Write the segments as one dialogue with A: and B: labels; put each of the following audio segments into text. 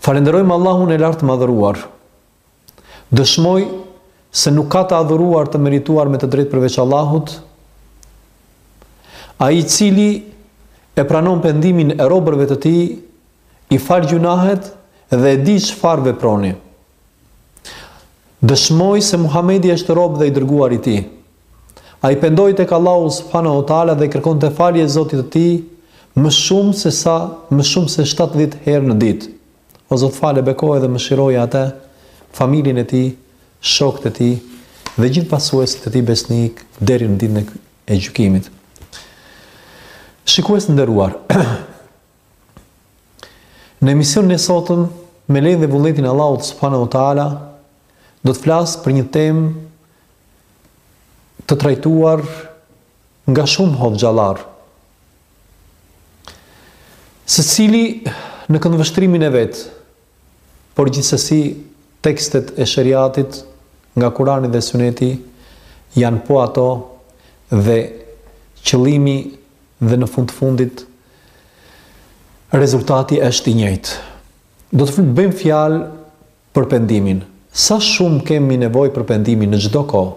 A: Falenderojmë Allahun e lartmadhëruar. Dëshmoj se nuk ka të adhuruar të merituar me të drejtë përveç Allahut, Ai i cili e pranon pendimin e robërve të Tij, i fal gjynahet dhe e di çfarë veproni. Dëshmoj se Muhamedi është rob dhe i dërguar i Tij. Ai pendoi tek Allahu subhanahu wa taala dhe i kërkonte falje Zotit të tij më shumë se sa më shumë se shtatëdhjetë herë në ditë. O Zot fale bekoje dhe mëshiroje atë, familjen e tij, shokët e tij dhe gjithë pasuesit e tij besnik deri në ditën e gjykimit. Shikues të nderuar, Në emisionin e sotëm, me lejen dhe vullnetin e Allahut subhanahu wa taala, do të flas për një temë të trajtuar nga shumë hoxhallar. Secili në këndvështrimin e vet Por gjithsesi tekstet e sheriatit nga Kurani dhe Syneti janë po ato dhe qëllimi dhe në fund të fundit rezultati është i njëjtë. Do të bëjmë fjalë për pendimin. Sa shumë kemi nevojë për pendimin në çdo kohë?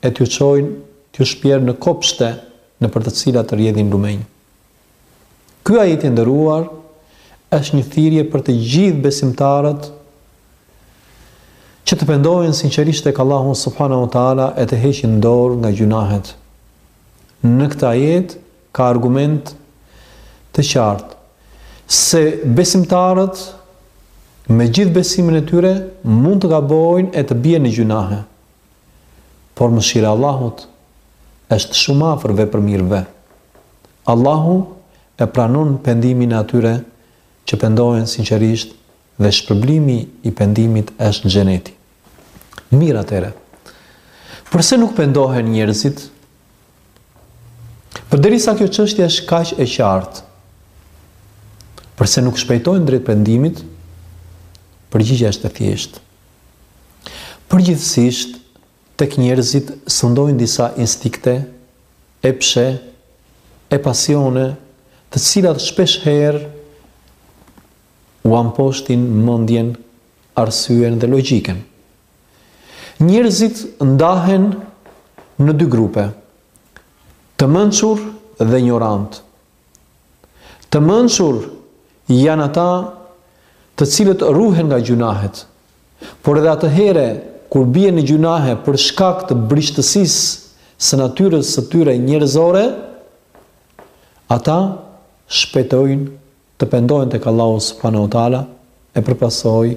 A: e t'ju çojnë t'ju shpjerë në kopshte nëpër të cilat rrjedhin lumenj. Ky ajet i nderuar është një thirrje për të gjithë besimtarët që të pendohen sinqerisht tek Allahu subhanahu wa taala e të heqin dorë nga gjynahet. Në këtë ajet ka argument të qartë se besimtarët me gjithë besimin e tyre mund të gabojnë e të bien në gjynahe. Por mëshira e Allahut është shumë afër vepërmirëve. Allahu e pranon pendimin e atyre që pendohen sinqerisht dhe shpërblimi i pendimit është xheneti. Mirë atëherë. Përse nuk pendohen njerëzit? Përderisa kjo çështje është kaq e qartë, përse nuk shpejtojnë drejt pendimit? Përgjigja është e thjeshtë. Përgjithësisht, tek njerëzit sundojnë disa instinkte, epshe e pasione, të cilat shpeshherë ua mposhtin mendjen, arsyen dhe logjikën. Njerëzit ndahen në dy grupe, të mençur dhe injorantë. Të mënçur janë ata të cilët ruhen nga gjynahet, por edhe atëhere kur bien në gjynahe për shkak të brishtësisë së natyrës së tyre njerëzore, ata shpejtojnë të pendohen tek Allahu subhanahu wa taala e për pasojë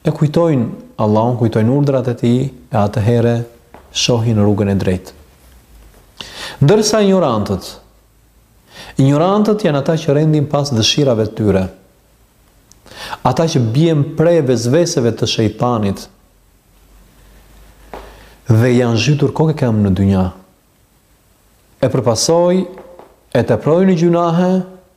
A: E kujtojnë Allahun, kujtojnë urdhrat e Tij, e atëherë shohin rrugën e drejtë. Ndërsa injorantët, injorantët janë ata që rendin pas dëshirave të tyre. Ata që bien pre vesveseve të shejtanit dhe janë zhytur kokë e këmbë në dynja. E për pasojë e teprojnë në gjynahe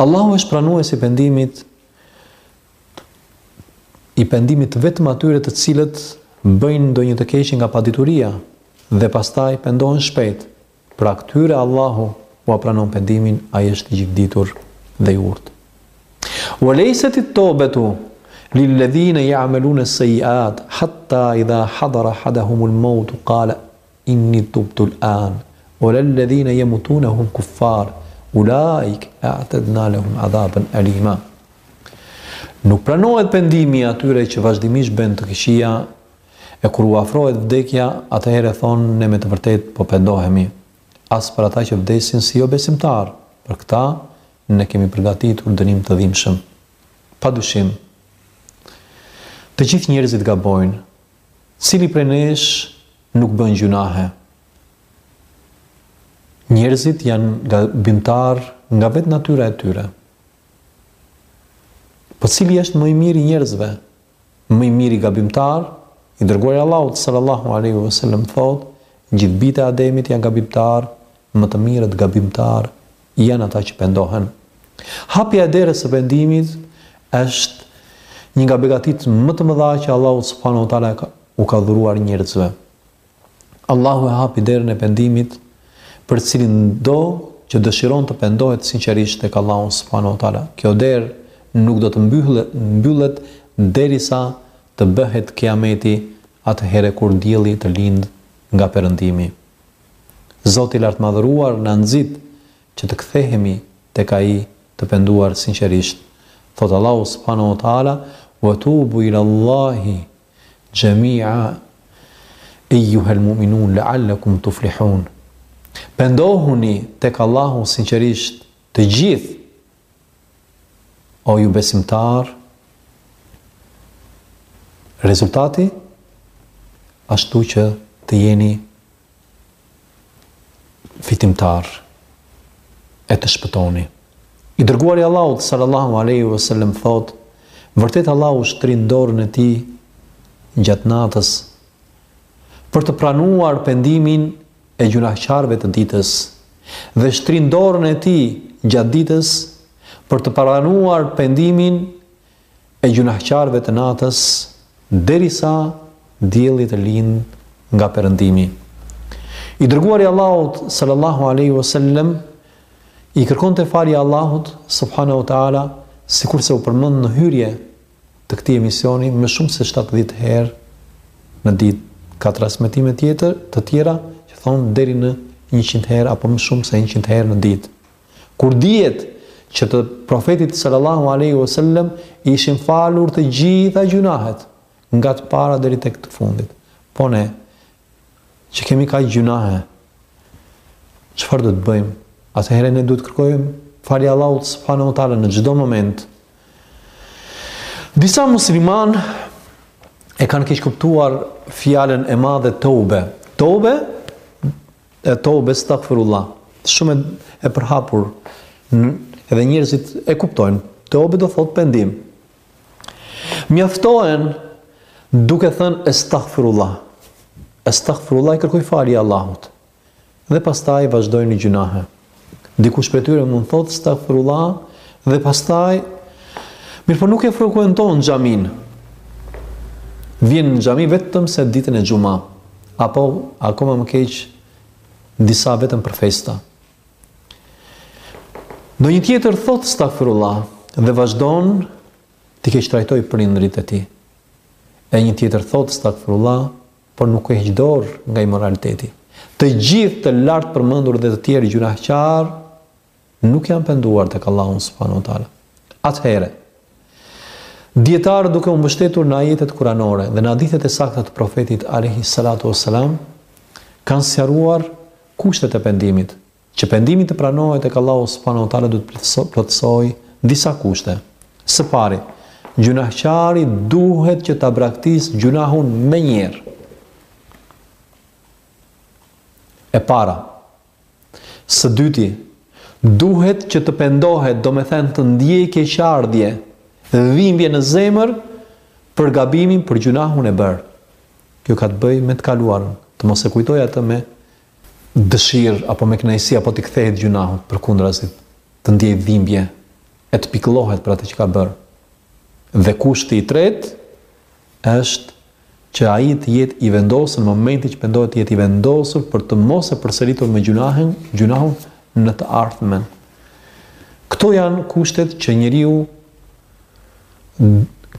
A: Allahu është pranues i pendimit i pendimit vetëm atyre të cilët bëjnë ndonjë të keqe nga padituria dhe pastaj pendohen shpejt. Pra këtyre Allahu ua pranon pendimin, ai është i gjithëditur dhe i urtë. Wa laysat at-tawbatu lil ladhina ya'maluna as-sayyi'at hatta idha hadara ahadahum al-maut qala Inni tubtu l'an, wa lellezine yemutune we hum kuffar, ulaik e'atedna lehum adhaben alima. Nuk pranohet pendimi i atyre që vazhdimisht bëjnë të këqija, e kur u afrohet vdekja, atëherë thonë ne me të vërtetë po pendohemi. As për ata që vdesin si jobesimtarë, për këta ne kemi përgatitur dënim të dhimbshëm. Padyshim, të gjithë njerëzit gabojnë, Cili prej nesh nuk bën gjynahe? Njerëzit janë gabimtarë nga vetë natyra e tyre. Po cili është më i miri i njerëzve? Më i miri gabimtar, i dërguari i Allahut sallallahu alaihi wasallam thotë, gjithë bijtë e Ademit janë gabimtarë, më të mirët gabimtarë janë ata që pendohen. Hapja e derës së pendimit është një nga begatitë më të mëdha që Allahu subhanahu wa taala u ka dhuruar njerëzve. Allahu e hapi derën e pendimit për cilindo që dëshiron të pendohet sinqerisht tek Allahu subhanahu wa taala. Kjo derë nuk do të mbyllet, mbyllet derisa të bëhet kiameti, atëherë kur dielli të lindë nga perëndimi. Zoti i Lartmadhëruar na nxit që të kthehemi tek Ai të penduar sinqerisht. Thotë Allahu subhanahu wa ta'ala, Wa tubu ila Allahi xhemi'a eyyuhel mu'minun la'allakum tuflihun. Pendohuni tek Allahu sinqerisht të gjithë O ju besimtarë, rezultati ashtu që të jeni fitimtar e të shpëtoni. I dërguari i Allahut sallallahu alaihi wasallam thotë, vërtet Allahu shtrin dorën e tij gjatë natës për të pranuar pendimin e gjunahqarëve të ditës dhe shtrin dorën e tij gjatë ditës për të pranuar pendimin e gjunahqarëve të natës derisa dielli të lind nga perëndimi. I dërguari i Allahut sallallahu alaihi wasallam i kërkonte falje Allahut subhanahu wa taala sikurse u përmend në hyrje të këtij emisioni më shumë se shtatëdhjetë herë në ditë, ka transmetime tjetër të tjera që thonë deri në njëqind herë apo më shumë se njëqind herë në ditë. Kur dihet që Profetit sallallahu alejhi o sellem i ishin falur të gjitha gjynahet, nga të para deri tek të fundit. Po ne që kemi kaq gjynahe, çfarë do të bëjmë? Atëherë ne duhet të kërkojmë falje Allahut subhanahu wa taala në çdo moment, Disa musliman e kanë keqkuptuar fjalën e madhe tobe. Tobe e tobe astaghfirullah. Shumë e përhapur. Edhe njerëzit e kuptojnë. Tobe do thotë pendim. Mjaftohen duke thënë astaghfirullah. Astaghfirullah i kërkoj falje Allahut. dhe pastaj vazhdojnë në gjynahe. Dikush prej tyre mund të thotë stagfirullah dhe pastaj mirëpo nuk e frekuenton xhaminë. Vjen në xhami vetëm se ditën e xhuma, apo akoma më keq disa vetëm për festa. Ndonjë tjetër thotë stagfirullah dhe vazhdon t'i keqtrajtojë prindërit e tij. E një tjetër thotë stagfirullah por nuk heq dorë nga imoraliteti. Të gjithë të lartpërmendur dhe të tjerë gjynahqarë nuk janë penduar tek Allahu subhanahu wa taala. Atëherë, dijetarët duke u mbështetur në ajetet kuranore dhe në hadithet e sakta të profetit alayhi salatu wassalam kanë sqaruar kushtet e pendimit, Që pendimi të pranohet tek Allahu subhanehu ve teala duhet të plotësojë disa kushte. Së pari, gjynahqari duhet që ta braktisë gjynahun menjëherë. E para. Së dyti, duhet që të pendohet, domethënë të ndjejë keqardhje, dhimbje në zemër për gabimin, për gjynahun e bërë. Kjo ka të bëjë me të kaluarën, të mos e kujtojë atë me dëshirë apo me kënaqësi apo t'i kthehet gjynahut, përkundrazi, të ndjejë dhimbje e të pikëllohet për atë që ka bërë. Dhe kushti i tretë është që ai të jetë i vendosur në momentin që pendohet të jetë i vendosur për të mos e përsëritur më gjynahun, gjynahun në të ardhmen. Këto janë kushtet që njeriu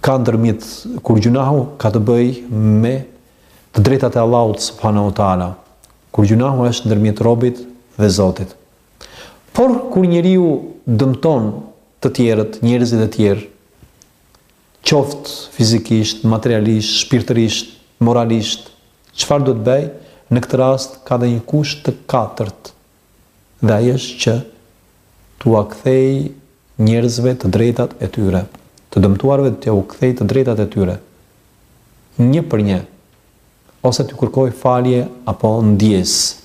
A: ka ndërmjet kur gjynahu ka të bëjë me Të drejtat e Allahut subhanahu wa taala, kur gjynahu është ndërmjet robit dhe Zotit. Por kur njeriu dëmton të tjerët, njerëzit e tjerë, qoftë fizikisht, materialisht, shpirtërisht, moralisht, çfarë duhet të bëjë? Në këtë rast ka dhe një kusht të katërt dhe ai është që t'ua kthejë njerëzve të drejtat e tyre, të dëmtuarve t'u kthejë të drejtat e tyre, një për një, ose t'u kërkojë falje apo ndjesë.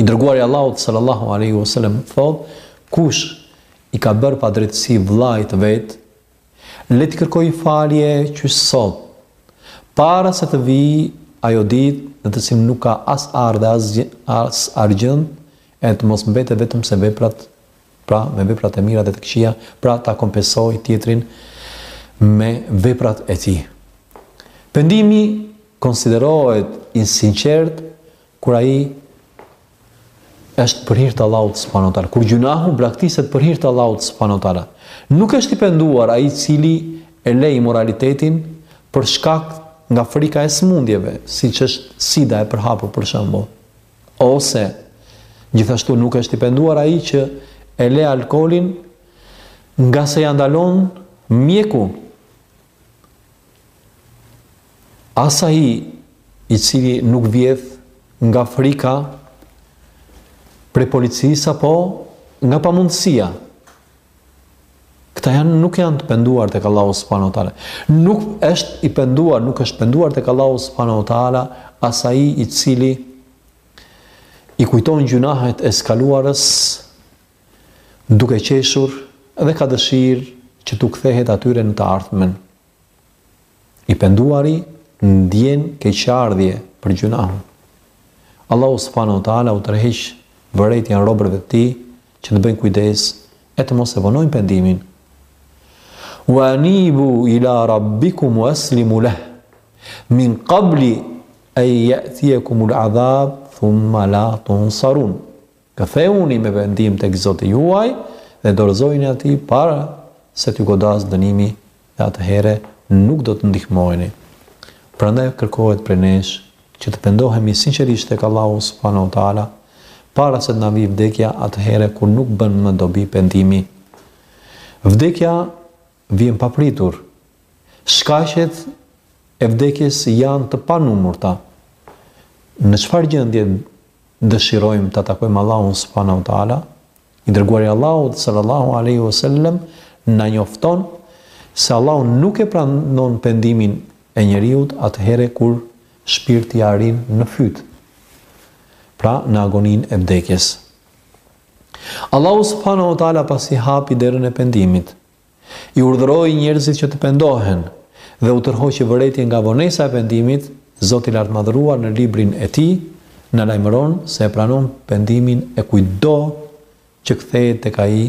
A: I dërguari i Allahut sallallahu alaihi wasallam thotë, kush i ka bërë padrejtësi vëllait të vet, Le t'i kërkojë falje qysh sot, para se të vijë ajo ditë në të cilën nuk ka as ar dhe as argjënd e të mos mbetet vetëm se veprat pra me veprat e mira dhe të këqija, pra ta kompensojë tjetrin me veprat e tij. Pendimi konsiderohet i sinqertë Kur ai është për hir të Allahut subhanahu wa taala, kur gjynahu braktiset për hir të Allahut subhanahu wa taala, nuk është i penduar ai i cili e le imoralitetin për shkak nga frika e sëmundjeve, siç është sida e përhapur për shembull. Ose gjithashtu nuk është i penduar ai që e le alkoolin ngase ia ndalon mjeku As ai i cili nuk vjedh nga frika prej policisë apo nga pamundësia. Këta janë nuk janë të penduar tek Allahu subhanahu wa taala. Nuk është i penduar, nuk është penduar tek Allahu subhanahu wa taala as ai i cili i kujton gjynahet e së kaluarës duke qeshur dhe ka dëshirë që t'u kthehet atyre në të ardhmen. I penduari ndjen keqardhje për gjynahun. Allahu subhanahu wa taala u tërheq vërejtjen robërve të tij që të bëjnë kujdes e të mos e vonojnë pendimin. Wa anibu ila rabbikum wa aslimu lah min qabli an ya'tiyakum al-'adhab thumma la tunsarun. Kthehuni me pendim tek Zoti juaj dhe dorëzojuni Atij para se t'ju godasë dënimi dhe atëherë nuk do të ndihmoheni. Prandaj kërkohet prej nesh që të pendohemi sinqerisht tek Allahu subhanahu wa ta'ala para se të na vijë vdekja atëherë kur nuk bën më dobi pendimi. Vdekja vjen papritur. Shkaqet e vdekjes janë të panumërta. Në çfarë gjendje dëshirojmë ta takojmë Allahun subhanahu wa taala? I dërguari i Allahut sallallahu alaihi wasallam na njofton se Allahu nuk e pranon pendimin e njeriut atëherë kur shpirti i arrin në fyt. Pra, në agoninë e vdekjes. Allahu subhanahu wa ta'ala pasi hapi derën e pendimit, i urdhëroi njerëzit që të pendohen dhe u tërhoqi vërejtje nga vonesa e pendimit, Zoti i Lartmadhëruar në Librin e Tij na lajmëron se e pranon pendimin e kujtdo që kthehet tek Ai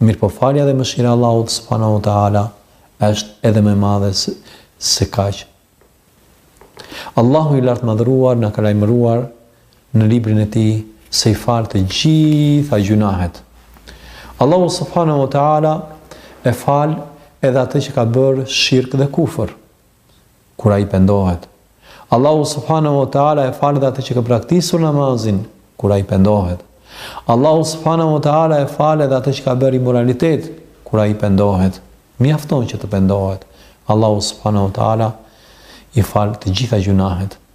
A: Mirëpo falja dhe mëshira e Allahut subhanahu wa ta'ala është edhe më e madhe se kaq. Allahu i lartmadhëruar na ka lajmëruar në librin e tij se i fal të gjitha gjunahet. Allahu subhanahu wa ta'ala e fal edhe atë që ka bërë shirk dhe kufër. Kur ai pendohet. Allahu subhanehu ve teala e fal edhe atë që ka braktisur namazin, kur ai pendohet. Allahu subhanehu ve teala e fal edhe atë që ka bërë imoralitet, kur ai pendohet. Mjafton që të pendohet. Allahu subhanehu ve teala i fal të gjitha gjunahet.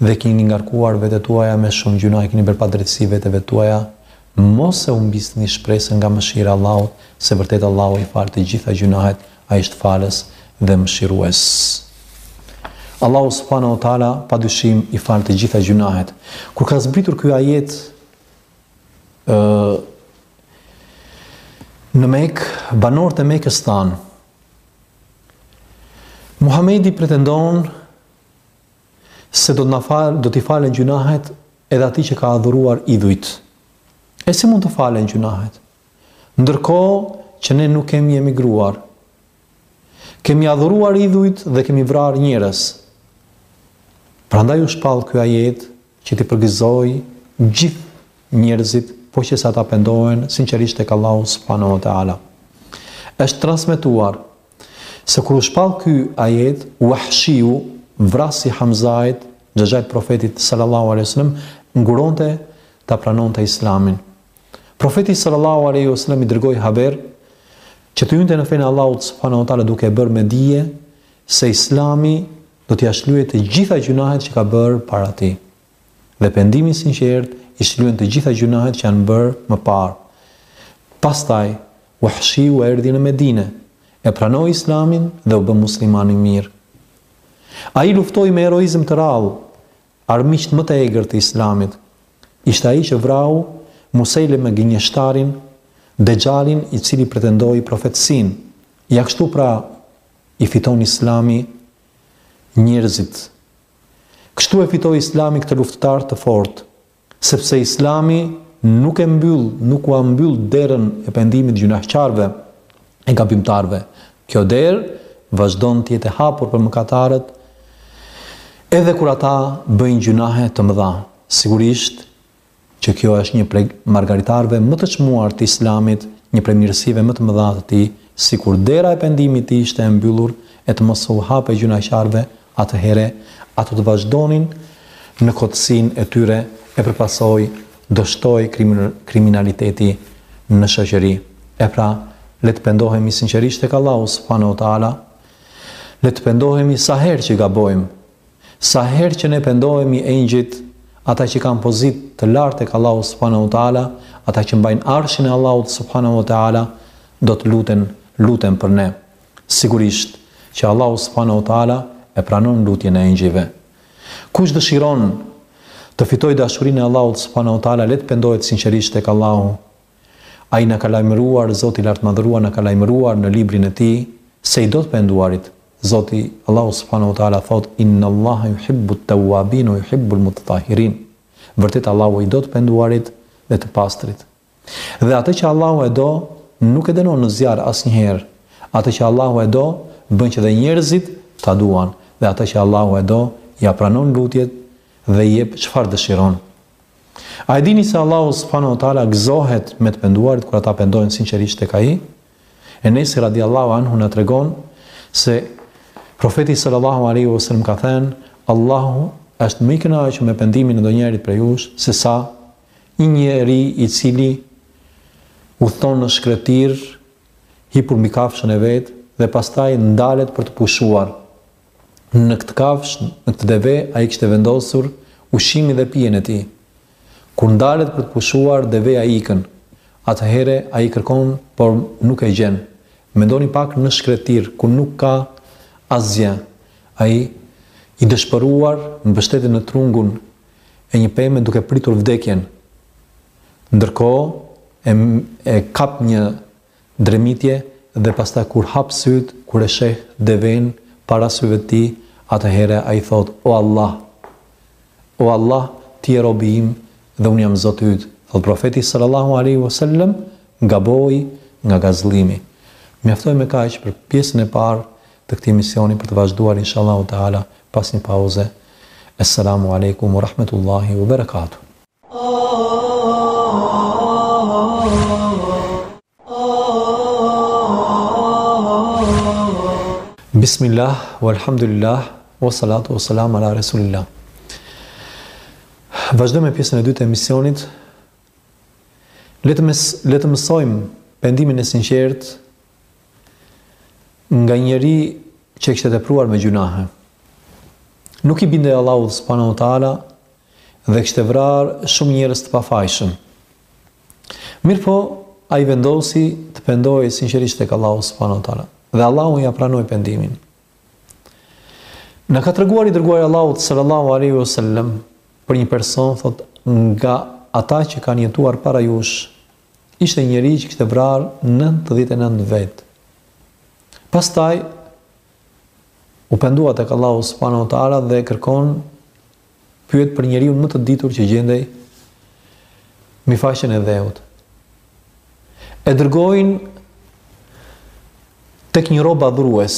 A: dhe kini ngarkuar vetet tuaja me shumë gjynahe i kini bërë padrejtësi veteve tuaja mos e humbisni shpresën nga mëshira e Allahut se vërtet Allahu i fal të gjitha gjynahet ai është falës dhe mëshirues Allahu subhanahu wa taala pa dyshim i fal të gjitha gjynahet kur ka zbritur ky ajet ë në Mekë, banorët e Mekës thanë, Muhamedi pretendon se do të na fal, do t'i falen gjynahet edhe atij që ka adhuruar idhujt. E si mund të falen gjynahet? Ndërkohë që ne nuk kemi emigruar. Kemi adhuruar idhujt dhe kemi vrarë njerëz. Prandaj u shpall ky ajet që t'i përgëzojë gjithë njerëzit po qe se ata pendohen sinqerisht tek Allahu subhanahu wa taala. Është transmetuar Se kur u shpall ky ajet, Wahshiu, vrasësi i Hamzait, xhaxhait të Profetit, sallallahu alejhi wasallam, nguronte ta pranonte Islamin. Profeti, sallallahu alejhi wasallam, i dërgoi haber që të hynte në fenë e Allahut, subhanahu wa taala, duke e bërë me dije se Islami do t'ia shlyejë të gjitha gjunahet që ka bërë para tij. Dhe pendimi i sinqertë i shlyen të gjitha gjynahet që janë bërë më parë. Pastaj, Wahshiu erdhi në Medine, e pranoi Islamin dhe u bë musliman i mirë. Ai luftoi me heroizëm të rrallë armiqtë më të egër të Islamit. Ishte ai që vrau Musejleme gënjeshtarin, Dexhalin i cili pretendoi profetësinë. Ja kështu pra i fiton Islami njerëzit. Kështu e fitoi Islami këtë luftëtar të fortë, sepse Islami nuk e mbyll, nuk ua mbyll derën e pendimit gjynahqarëve e gabimtarëve. Kjo derë vazhdon të jetë e hapur për mëkatarët edhe kur ata bëjnë gjynahe të mëdha. Sigurisht, që kjo është një prej margaritarëve më të çmuar të Islamit, një prej mirësive më të mëdha të tij, sikur dera e pendimit të ishte e mbyllur e të mos u hapej gjynahqarëve, atëherë ata do të vazhdonin në kotësinë e tyre e për pasojë do shtohej kriminaliteti në shoqëri. E pra, le të pendohemi sinqerisht tek Allahu subhanahu wa taala, le të pendohemi sa herë që gabojmë, Sa herë që ne pendohemi engjëjt, ata që kanë pozitë të lartë tek Allahu subhanahu wa taala, ata që mbajnë Arshin e Allahut subhanahu wa taala, do të luten, luten për ne. Sigurisht që Allahu subhanahu wa taala e pranon lutjen e engjëjve. Kush dëshiron të fitojë dashurinë e Allahut subhanahu wa taala, le të pendohet sinqerisht tek Allahu Ai na ka lajmëruar, Zoti i Lartmadhëruar na ka lajmëruar në Librin e Tij, se i do të penduarit, Zoti, Allahu subhanahu wa ta'ala thotë, Innallaha yuhibbu t-tawwabin wa yuhibbu l-mutatahhirin, Vërtet Allahu i do të penduarit dhe të pastrit. Dhe atë që Allahu e do, nuk e dënon në zjarr asnjëherë. Atë që Allahu e do, bën që dhe njerëzit ta duan, dhe atë që Allahu e do, ia pranon lutjet dhe i jep çfarë dëshiron. A e dini se Allahu subhanahu wa taala gëzohet me të penduarit kur ata pendohen sinqerisht tek ai? Enesi radiallahu anhu na tregon se Profeti sallallahu alaihi wasallam ka thënë, Allahu është më i kënaqur me pendimin e ndonjërit prej jush se sa një njeri i cili udhëton në shkretëtirë hipur mbi kafshën e vet dhe pastaj ndalet për të pushuar. Në këtë kafshë, në këtë deve, ai kishte vendosur ushqimin dhe pijen e tij. Kur ndalet për të pushuar, deveja ikën. Atëherë, ai e kërkon, por nuk e gjen. Mendoni pak në shkretëtirë, ku nuk ka asgjë. Ai, i dëshpëruar, mbështetet në trungun e një peme duke pritur vdekjen. Ndërkohë, e, e kap një Dremitje dhe pastaj kur hap sytë kur e sheh devenë para syve të tij atëherë ai thotë o Allah o Allah ti je robi im dhe unë jam Zoti yt thotë profeti sallallahu alejhi ve sellem gaboi nga gazëllimi mjaftoj me kaq për pjesën e parë të këtij emisioni për të vazhduar inshallahu teala pas një pauze Esselamu alejkum u rahmetullahi u berekatu. Bismillah, walhamdulillah, wa salatu wa salam ala rasulillah. Vazhdojmë me pjesën e dytë të emisionit. Le të mes, le të mësojmë pendimin e sinqertë nga njëri që kishte tepruar me gjynahe. Nuk i bindej Allahut subhanahu wa taala dhe kishte vrarë shumë njerëz të pafajshëm. Mirëpo, ai vendosi të pendohej sinqerisht tek Allahu subhanahu wa taala dhe Allahu ia pranoi pendimin. Na ka treguar i dërguari i Allahut sallallahu alaihi wasallam për një person thotë nga ata që kanë jetuar para jush ishte njeri që kishte vrarë 99 vetë. Pastaj u pendua tek Allahu subhanahu wa taala dhe kërkon Pyet për njeriun më të ditur që gjendej mbi faqen e dheut. E dërgojnë tek një rob adhurues.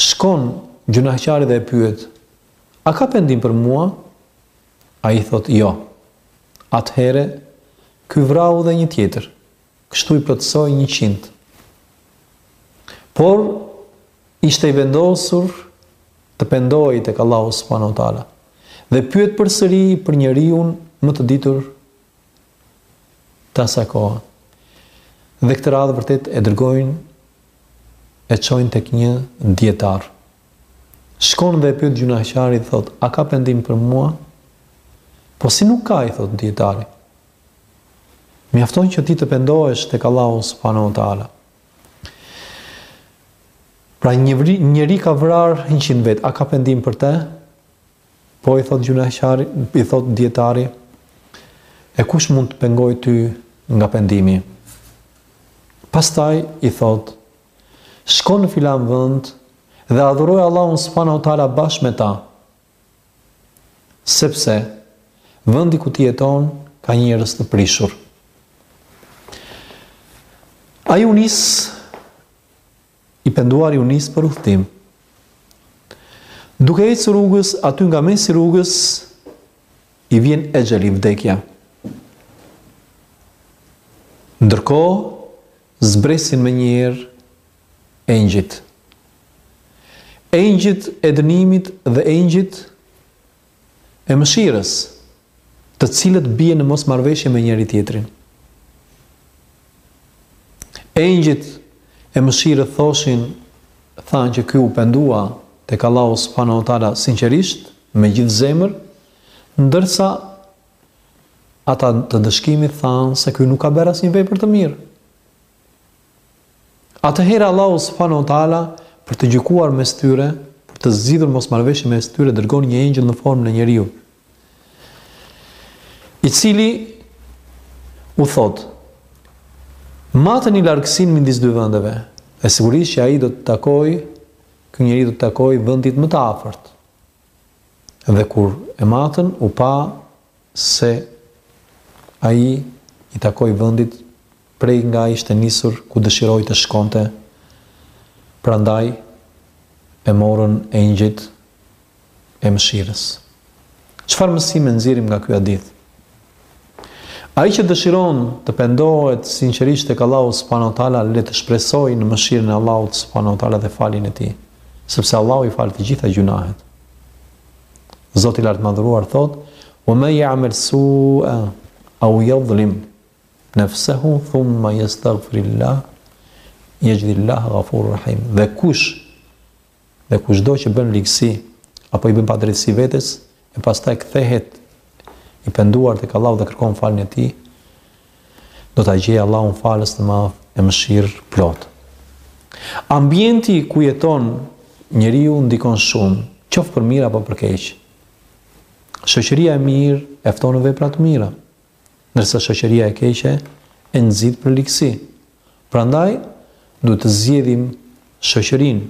A: Shkon gjynahqari dhe e pyet: "A ka pendim për mua?" Ai thotë: "Jo." Atëherë ky vrau dhe një tjetër. Kështu i plotësoi njëqind. Por ishte i vendosur të pendohej tek Allahu subhanahu wa taala dhe pyet përsëri për njeriun më të ditur të asaj kohe. Dhe këtë radhë vërtet e dërgojnë e çojnë tek një dijetar. Shkon dhe e pyet gjynahqari thotë, "A ka pendim për mua?" Po si nuk ka i thotë dijetari. Mjafton që ti të pendohesh tek Allahu subhanahu wa taala. Pra një vri, njeri ka vrarë 100 vetë, a ka pendim për të? Po i thotë gjynahqari, i thotë dijetari, e kush mund të pengojë ty nga pendimi? Pastaj i thotë, shko në filan vend dhe adhuroje Allahun subhanahu wa taala bashkë me ta. Sepse vendi ku ti jeton ka njerëz të prishur. Ai u nis, i penduari u nis për udhtim. Duke ecë rrugës, aty nga mesi i rrugës i vjen exheli vdekja. Ndërkohë, zbresin menjëherë Engjëjt. Engjëjt e dënimit dhe engjëjt e mëshirës, të cilët bien në mosmarrëveshje me njëri-tjetrin. Engjëjt e mëshirës thoshin, thanë që ky u pendua tek Allahu subhanahu wa taala sinqerisht, me gjithë zemër, ndërsa ata të ndëshkimit thanë se ky nuk ka bërë asnjë vepër të mirë. Atëherë Allahu subhanahu wa taala për të gjykuar mes tyre, për të zgjidhur mosmarrëveshjen mes tyre, dërgon një engjëll në formën e njeriut, i cili u thotë: Mateni largësinë midis dy vendeve, e sigurisht që ai do t'i takojë, ky njeri do t'i takojë vendit më të afërt. Dhe kur e matën u pa se ai i takoi vendit prej nga ishte nisur ku dëshiroi të shkonte, prandaj e morën engjëjt e mëshirës. Çfarë mësime nxjerrim nga ky hadith? Ai që dëshiron të pendohet sinqerisht tek Allahu subhanahu wa taala le të shpresojë në mëshirën e Allahut subhanahu wa taala dhe faljen e tij, sepse Allahu i fal të gjitha gjynahet. Zoti i Lartmadhëruar thotë: "Wa man ya'mal su'a aw yadhlim nafsahu thumma yastaghfirullah yajidillah ghafur rahim." Dhe kush dhe kushdo që bën ligësi apo i bën padrejtësi vetes e pastaj kthehet i penduar tek Allahu dhe kërkon faljen e Tij, do ta gjejë Allahun Falës të Madh e Mëshirëplotë. Ambienti ku jeton njeriu ndikon shumë, qoftë për mirë apo për keq. Shoqëria e mirë e fton në vepra të mira, ndërsa shoqëria e keqe e nxit për ligësi. Prandaj duhet të zgjedhim shoqërinë.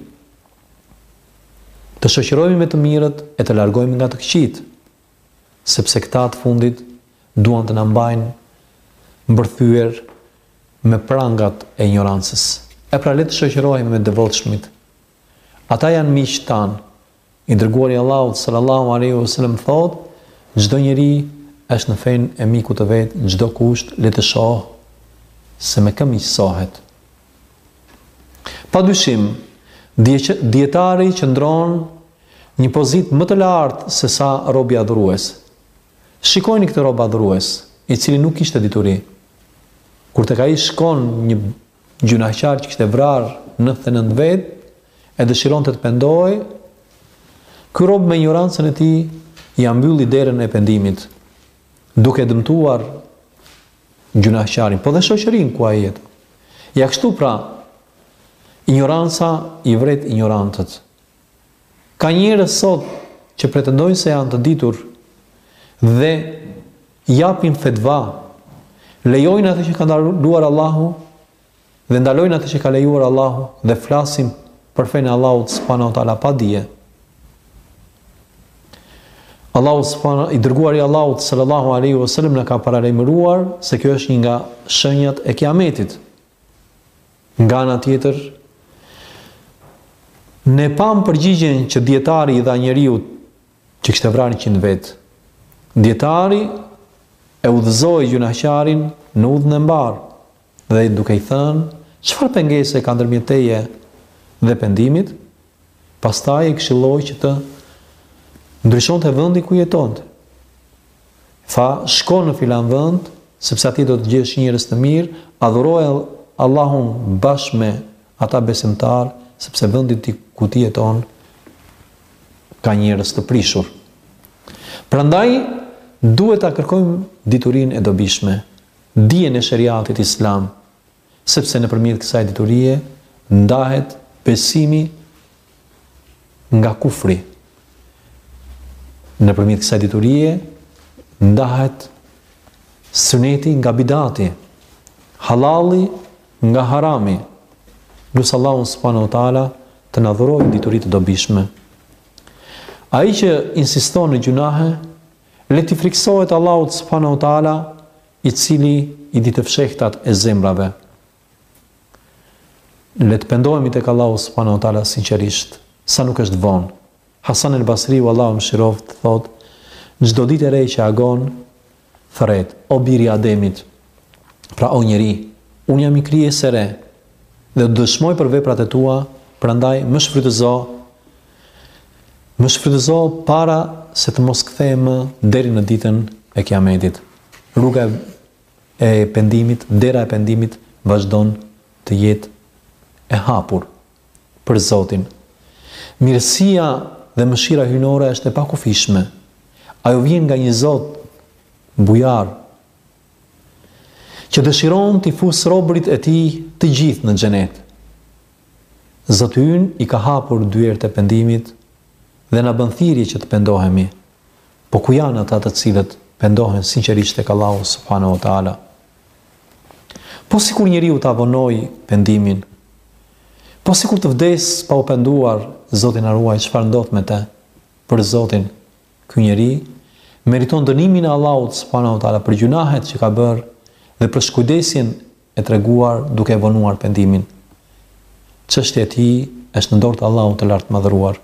A: Të shoqërohemi me të mirët e të largohemi nga të këqijtë. sepse këta të fundit duan të na mbajnë mbërthyer me prangat e injorancës. E pra le të shoqërohemi me të devotshmit. Ata janë miqtë tanë. I dërguari i Allahut sallallahu alaihi wasallam thotë, çdo njeri është në fenë e mikut të vet, çdokush le të shohë se me kë miqësohet. Padyshim, dietari qëndron Një pozitë më të lartë se sa robi adhurues. Shikojeni këtë rob adhurues, i cili nuk kishte dituri. Kur tek ai shkon një gjynahqar që kishte vrarë 99 vetë e dëshironte të pendohej, ky rob me injorancën e tij ia mbylli derën e pendimit, duke dëmtuar gjynahqarin, po dhe shoqërinë ku ai jeton. Ja kështu pra, injoranca i vret injorantët. Ka njerëz sot që pretendojnë se janë të ditur dhe japin fetva, lejojnë atë që ka ndaluar Allahu dhe ndalojnë atë që ka lejuar Allahu dhe flasin për fenë e Allahut subhanahu wa taala pa dije. Allahu subhanahu i dërguari i Allahut sallallahu alaihi wasallam na ka paralajmëruar se kjo është një nga shenjat e Kiametit. Nga ana tjetër, ne pamë përgjigjen që dietari i dha njeriut që kishte vrarë 100 vetë. Dietari e udhëzoi gjynahqarin në udhën e mbarë dhe duke i thënë, çfarë pengese ka ndërmjet teje dhe pendimit, Pastaj e këshilloi që të ndryshonte vendin ku jetonte. Tha, shko në filan vend, sepse atje do të gjesh njerëz të mirë, adhuroje Allahun bashkë me ata besimtarë, sepse vendi ku ti jeton ka njerëz të prishur. Prandaj duhet ta kërkojmë diturinë e dobishme, dijen e sheriatit islam. sepse nëpërmjet kësaj diturie ndahet besimi nga kufri, nëpërmjet kësaj diturie ndahet syneti nga bidati, halalli nga harami. Lus Allahun subhanahu wa taala të na dhurojë dituri të dobishme. Ai që insiston në gjynahe, le t'i frikësohet Allahut subhanahu wa taala I cili i di të fshehtat e zemrave. Le të pendohemi tek Allahu subhanahu wa taala sinqerisht, sa nuk është vonë. Hasan el Basriu, Allahu e mëshiroftë, thotë, Çdo ditë e re që agon, thërret, o biri i Ademit, pra o njeri, unë jam një krijesë e re, dhe do dëshmoj për veprat e tua, prandaj më shfrytëzo, më shfrytëzo para se të mos kthehem më deri në ditën e Kiametit. Rruga e pendimit, dera e pendimit vazhdon të jetë e hapur për Zotin. Mirësia dhe mëshira hyjnore është e pakufishme. Ajo vjen nga një Zot bujar që dëshiron t'i fusë robërit e tij të gjithë në xhenet. Zoti ynë i ka hapur dyert e pendimit dhe na bën thirrje që të pendohemi. Po ku janë ata të cilët pendohen sinqerisht tek Allahu subhanahu wa taala? Po sikur njeriu ta vonojë pendimin, po sikur të vdesë pa u penduar, Zoti na ruaj, çfarë ndodh me të? Për Zotin, ky njeri meriton dënimin e Allahut subhanahu wa taala për gjynahet që ka bërë dhe për shkujdesjen e treguar duke e vonuar pendimin. Çështja e tij është në dorë të Allahut të Lartmadhëruar.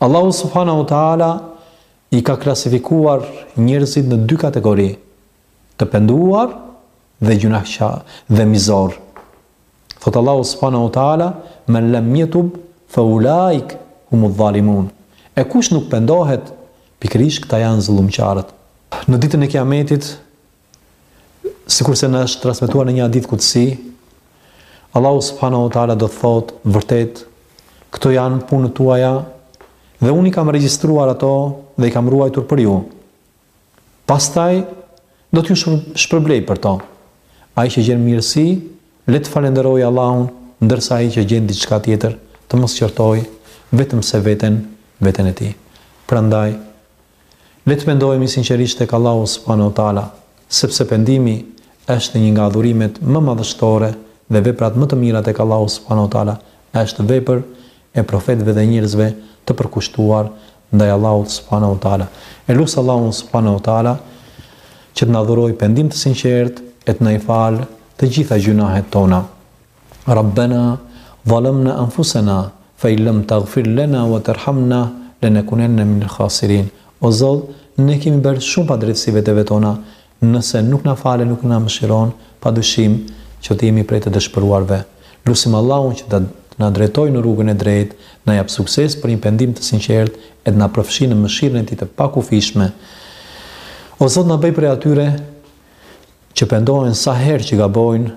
A: Allahu subhanahu wa taala i ka klasifikuar njerëzit në dy kategori, të penduar dhe gjynahqa dhe mizorë. Thotë Allahu subhanahu wa taala, "Men lam yatub fa ulaik humu dhalimun." E kush nuk pendohet, pikërisht këta janë zullumqarët. Në ditën e Kiametit Sikurse na është transmetuar në një hadith kudsi, Allahu subhanahu wa taala do të thotë, vërtet, këto janë punët tuaja dhe unë i kam regjistruar ato dhe i kam ruajtur për ju. Pastaj do t'ju shpërblej për to. Ai që gjen mirësi, le të falënderojë Allahun, ndërsa ai që gjen diçka tjetër, të mos qortojë vetëm se veten, veten e tij. Prandaj Le të pendohemi sinqerisht tek Allahu subhanahu wa ta'ala, sepse pendimi është një nga adhurimet më madhështore dhe veprat më të mira tek Allahu subhanahu wa ta'ala është vepër e profetëve dhe njerëzve të përkushtuar ndaj Allahut subhanahu wa ta'ala. E lus Allahun subhanahu wa ta'ala që të na dhurojë pendim të sinqertë e të na i falë të gjitha gjynahet tona. Rabbena zalamna anfusena fa in lam taghfir lana wa terhamna lenekunenne minel khasirin O Zot, ne kemi bërë shumë padrejtësi veteve tona, nëse nuk na fal e nuk na mëshiron, padyshim që të jemi prej të dëshpëruarve. Lusim Allahun që të na drejtojë në rrugën e drejtë, na japë sukses për një pendim të sinqertë e të na përfshijë në mëshirën e Tij të pakufishme. O Zot, na bëj prej atyre që pendohen sa herë që gabojnë,